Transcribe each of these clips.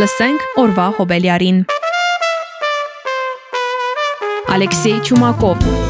Լսենք օրվա հոբելյարին։ Ալեքսեյ Չումակով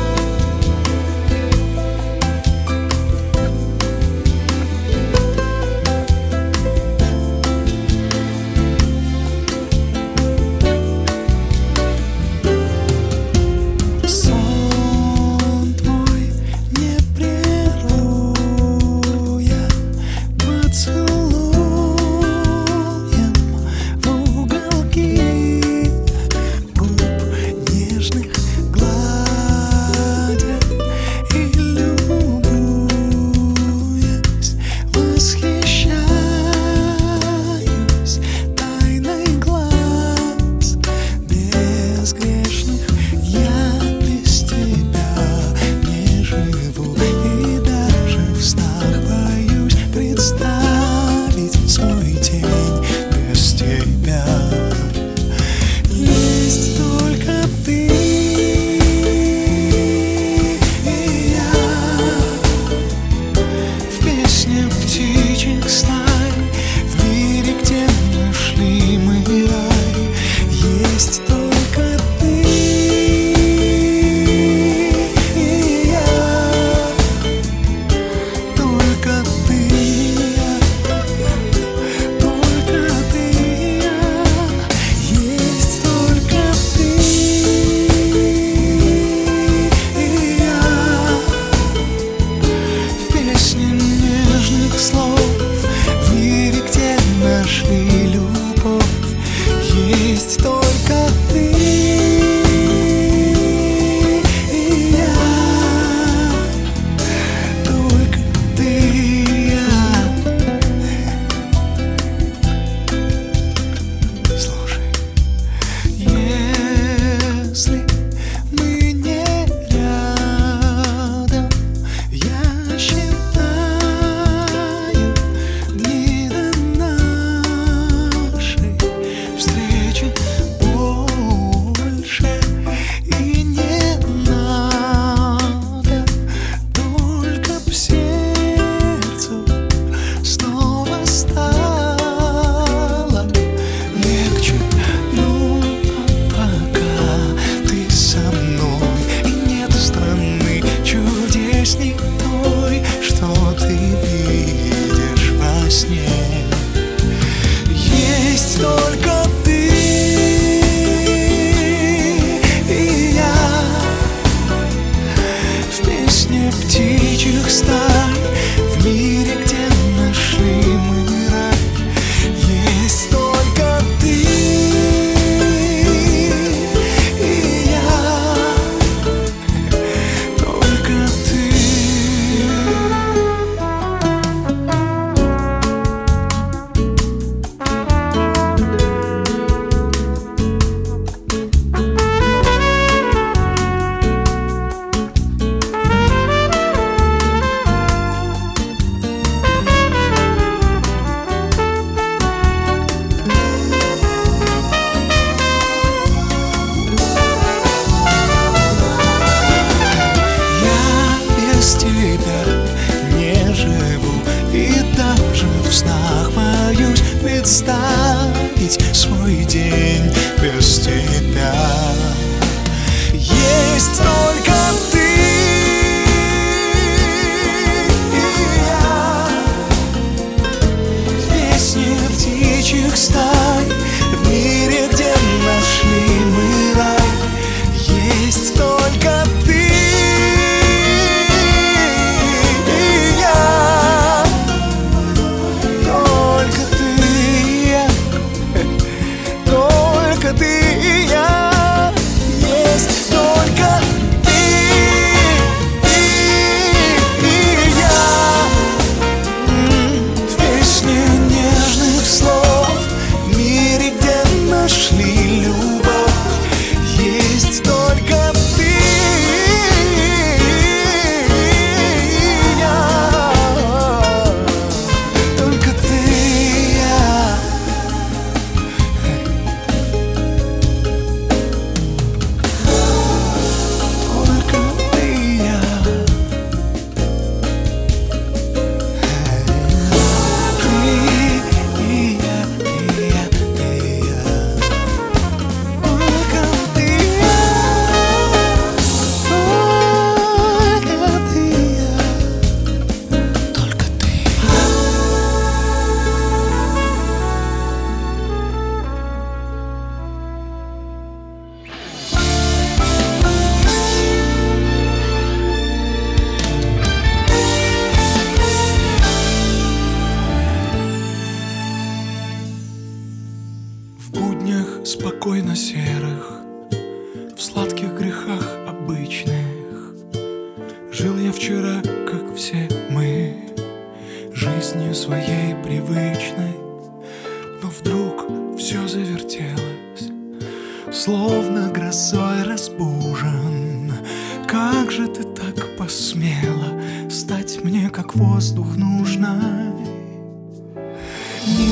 estás.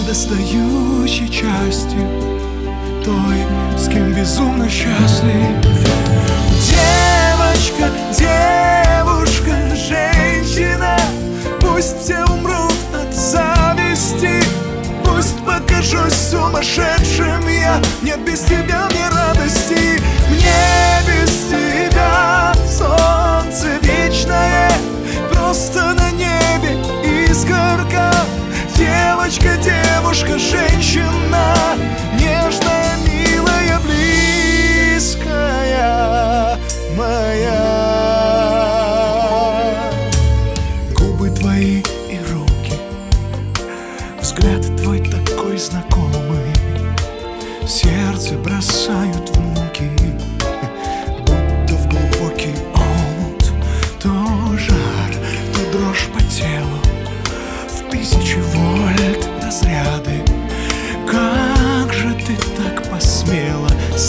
Недостающей частью Той, с кем безумно счастлив. Девочка, девушка, женщина Пусть все умрут от зависти. Пусть покажусь сумасшедшим я Нет без тебя мне радости. Мне без тебя солнце вечное Просто на небе искорка Девочка, девушка, женщина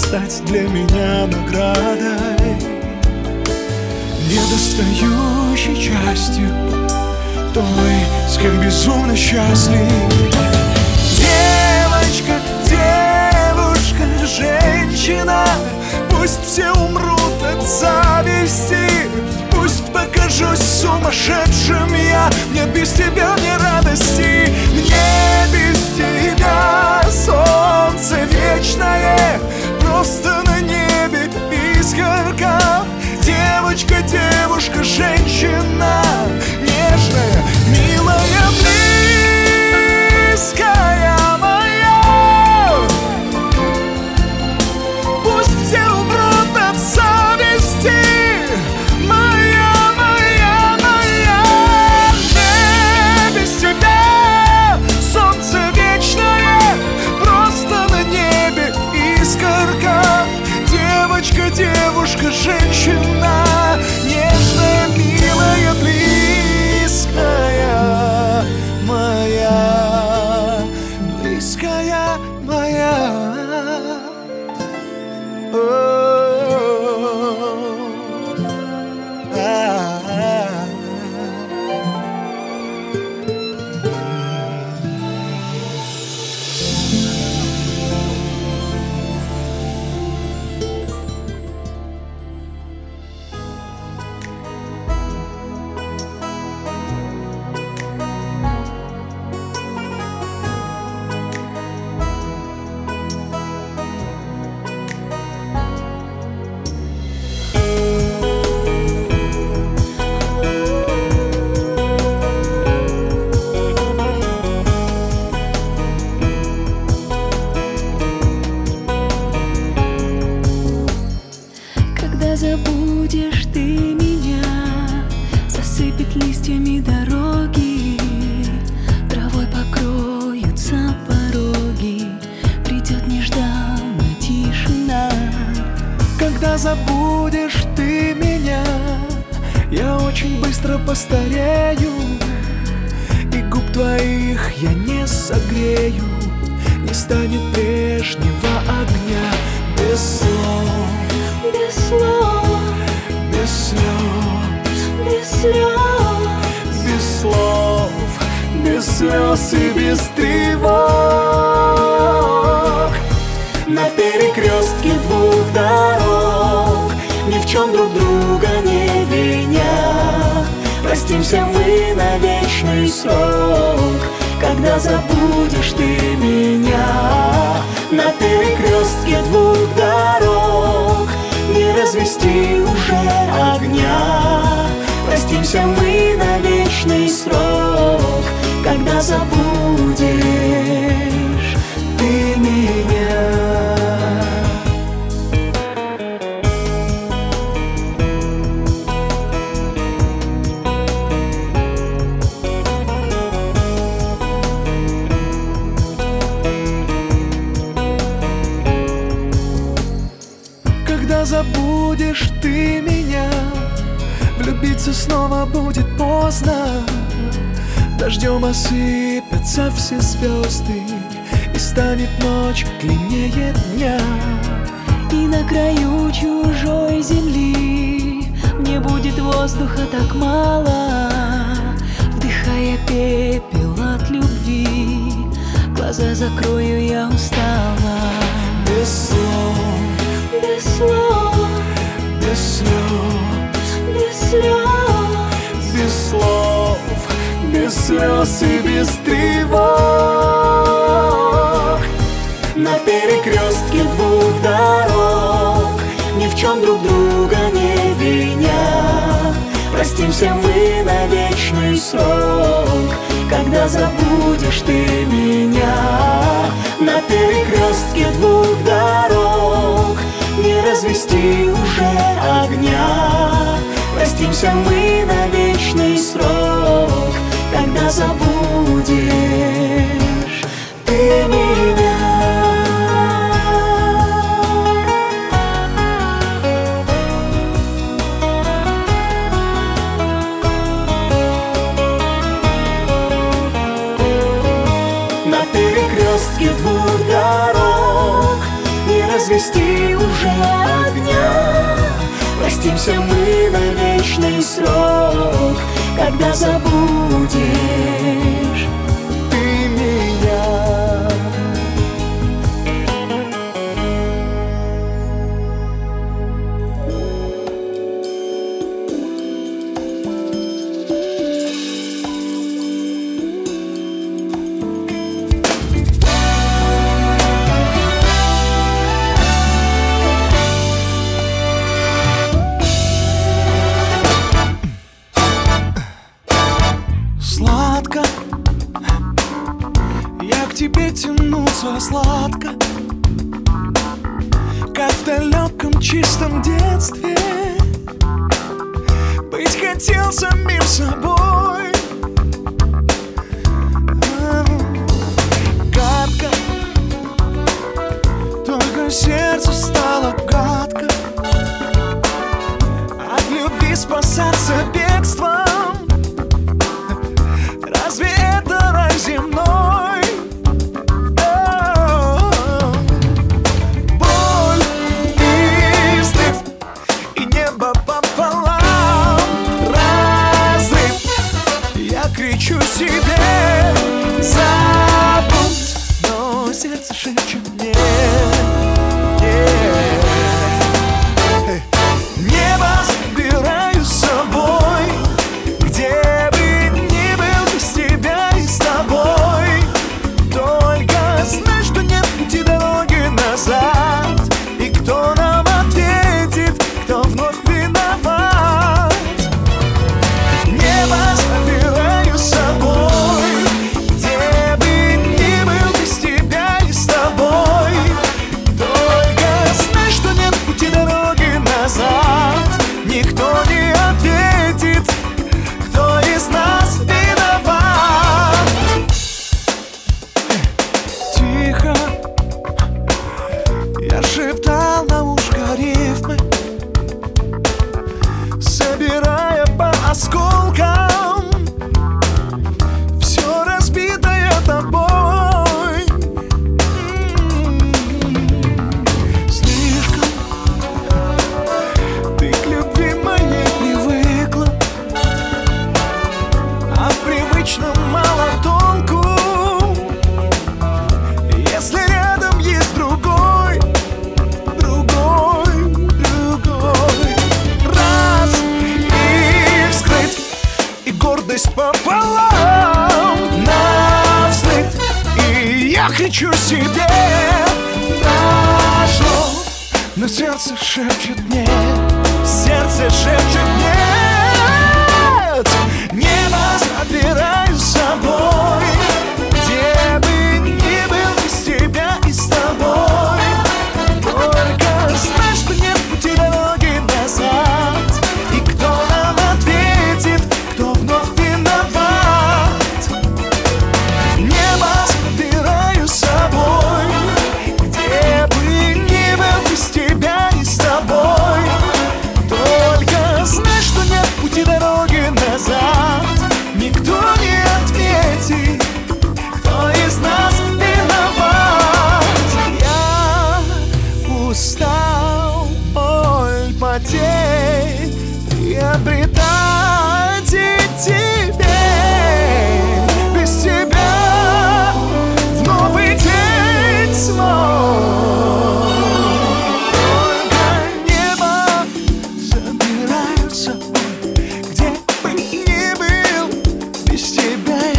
Стать для меня наградой. Недостающей частью Той, с кем безумно счастлив. Девочка, девушка, женщина Пусть все умрут от зависти. Пусть покажусь сумасшедшим я Мне без тебя не радости. Мне без тебя солнце вечное Просто на небе искорка Девочка, девушка, женщина. Нежная, милая, близкая Листьями дороги. Травой покроются пороги. Придет нежданно тишина. Когда забудешь ты меня Я очень быстро постарею. И губ твоих я не согрею. Не станет прежнего огня. Без слов, Без слов, без слез без слез. Без слов, без слез и без тревог. На перекрестке двух дорог Ни в чем друг друга не виня Простимся мы на вечный срок Когда забудешь ты меня. На перекрестке двух дорог Не развести дождем осыпятся все звезды И станет ночь длиннее дня. И на краю чужой земли Мне будет воздуха так мало. Вдыхая пепел от любви Глаза закрою, я устала. Без слов Без слов Без слез. Без слез без слез и без тревог. На перекрестке двух дорог Ни в чем друг друга не виня. Простимся мы на вечный срок Когда забудешь ты меня. На перекрестке двух дорог Не развести уже огня. Простимся мы на вечный срок забудешь ты меня. На перекрестке двух дорог Не развести уже огня Простимся мы на вечный срок когда забудешь. сердце бегство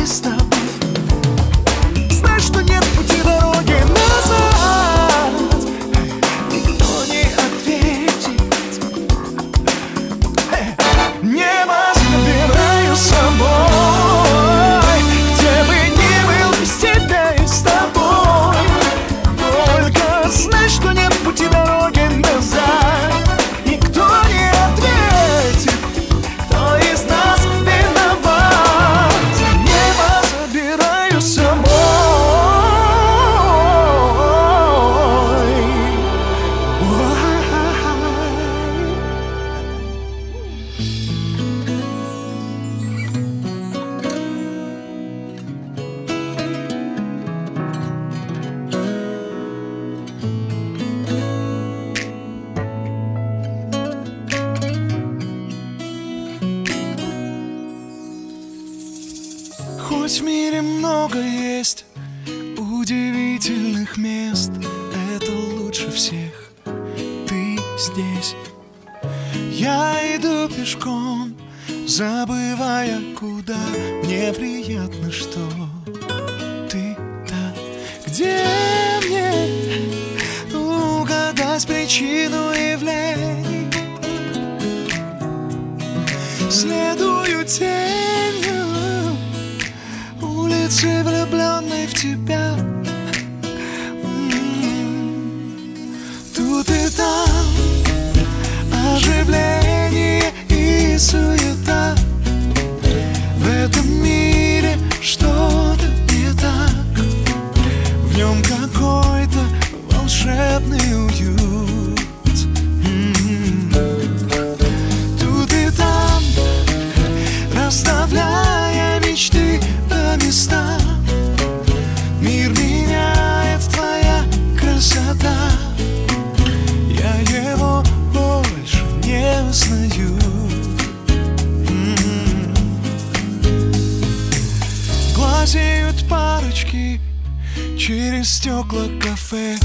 It's the много есть удивительных мест. Это лучше всех. Ты здесь. Я иду пешком Забывая, куда. Мне приятно, что Ты там. Где мне Угадать причину явлений? Следую тебе kiss who you chocolate café.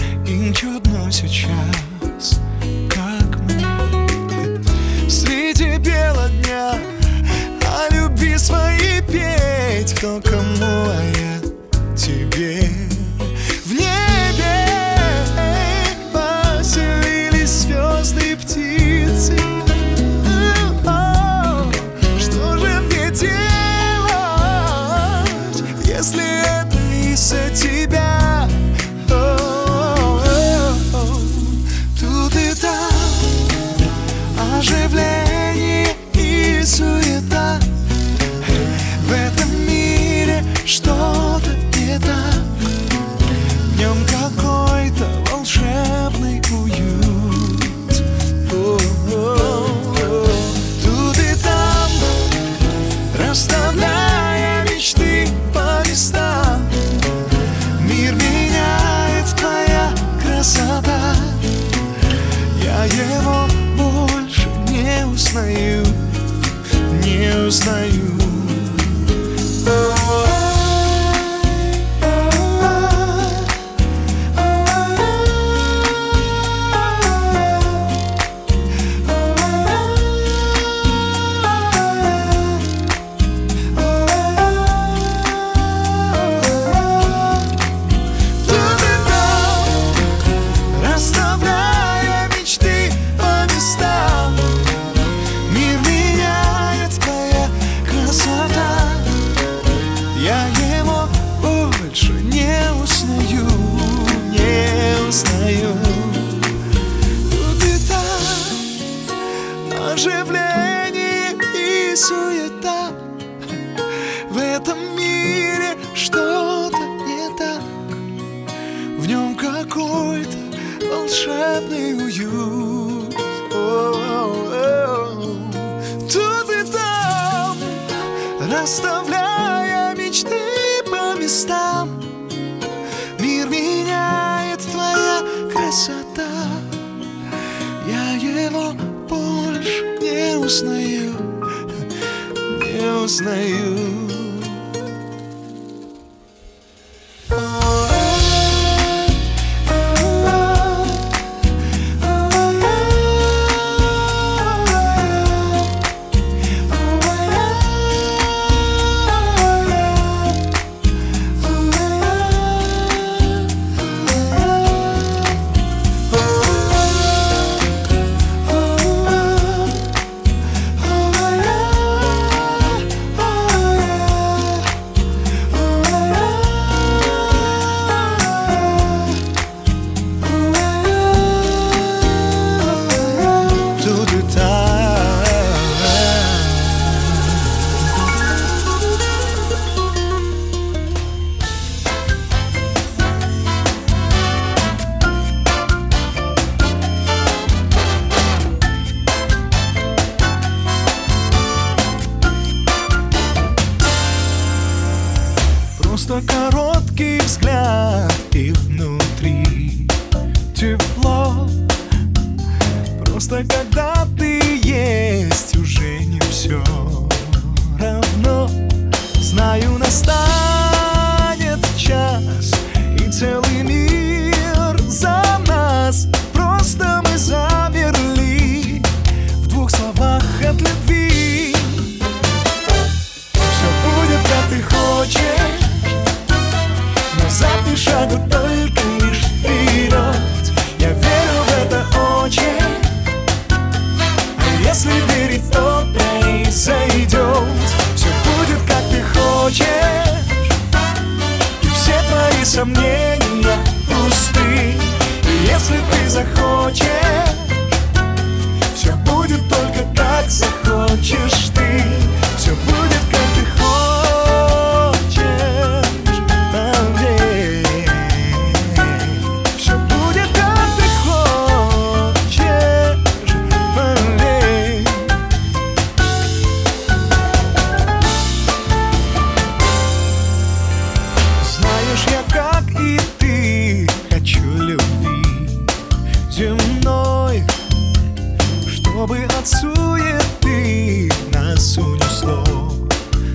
чтобы от суеты нас унесло.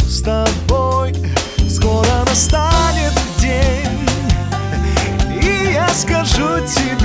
С тобой скоро настанет день И я скажу тебе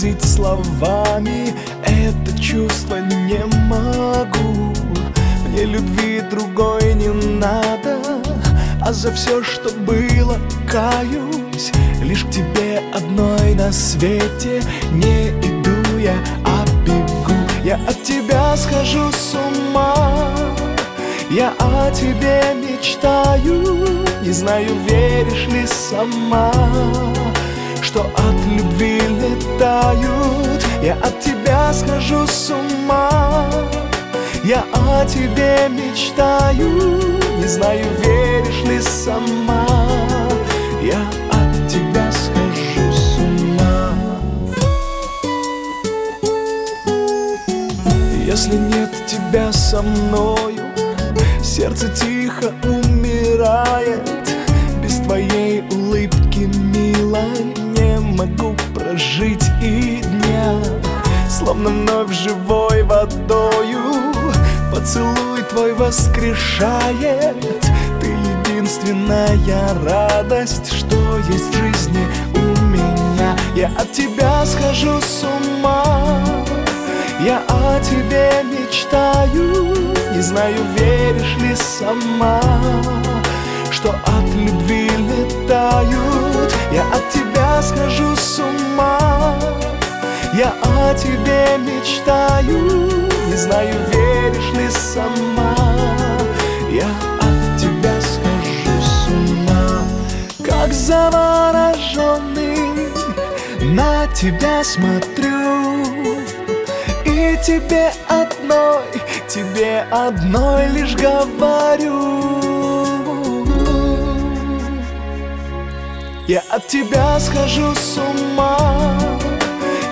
выразить словами Это чувство не могу. Мне любви другой не надо А за все, что было, каюсь. Лишь к тебе одной на свете Не иду я, а бегу. Я от тебя схожу с ума. Я о тебе мечтаю Не знаю, веришь ли сама Что от любви летают. Я от тебя схожу с ума. Я о тебе мечтаю. Не знаю, веришь ли сама. Я от тебя схожу с ума. Если нет тебя со мною Сердце тихо умирает. Без твоей улыбки, Не могу прожить и дня Словно вновь живой водою. Поцелуй твой воскрешает Ты единственная радость Что есть в жизни у меня. Я от тебя схожу с ума я о тебе мечтаю Не знаю, веришь ли сама Что от любви летают Я от тебя схожу с ума. Я о тебе мечтаю. Не знаю, веришь ли сама. Я от тебя схожу с ума. Как завороженный На тебя смотрю. И тебе одной, тебе одной лишь говорю Я от тебя схожу с ума.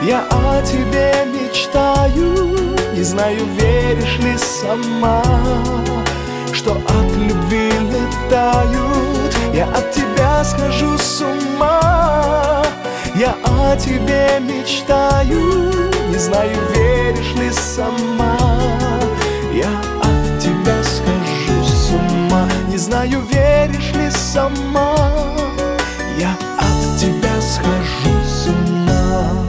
Я о тебе мечтаю. Не знаю, веришь ли сама Что от любви летают. Я от тебя схожу с ума. Я о тебе мечтаю. Не знаю, веришь ли сама. Я от тебя схожу с ума. Не знаю, веришь ли сама схожу с ума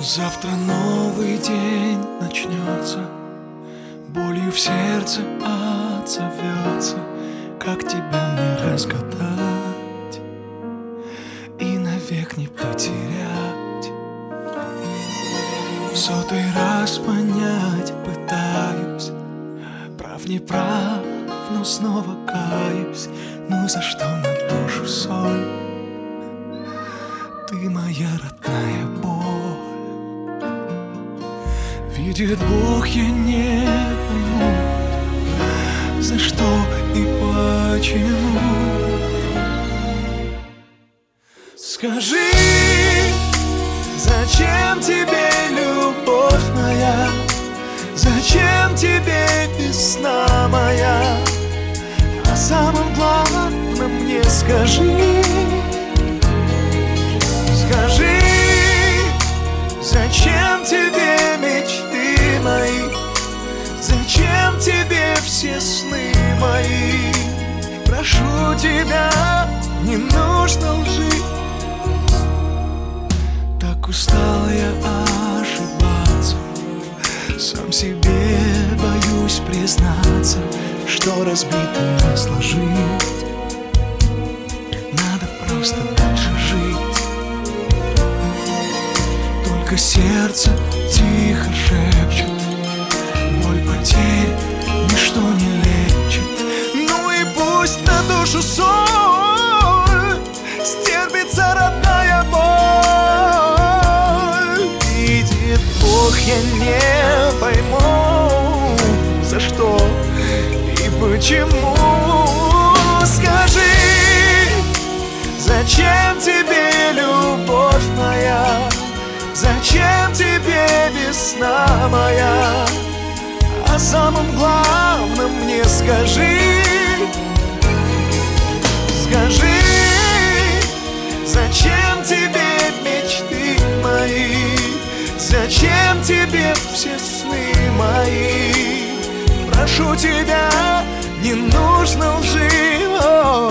Завтра новый день начнется Болью в сердце отзовется Видит Бог, я не пойму За что и почему. Скажи, зачем тебе любовь моя? Зачем тебе весна моя? А самым главным мне скажи. Скажи, зачем тебе Зачем тебе все сны мои. Прошу тебя, не нужно лжи. Так устал я ошибаться. Сам себе боюсь признаться Что разбитым не сложить. Надо просто дальше жить. Только сердце тихо шепчет весна моя А самым главным мне скажи Скажи, зачем тебе мечты мои? Зачем тебе все сны мои? Прошу тебя, не нужно лжи. О,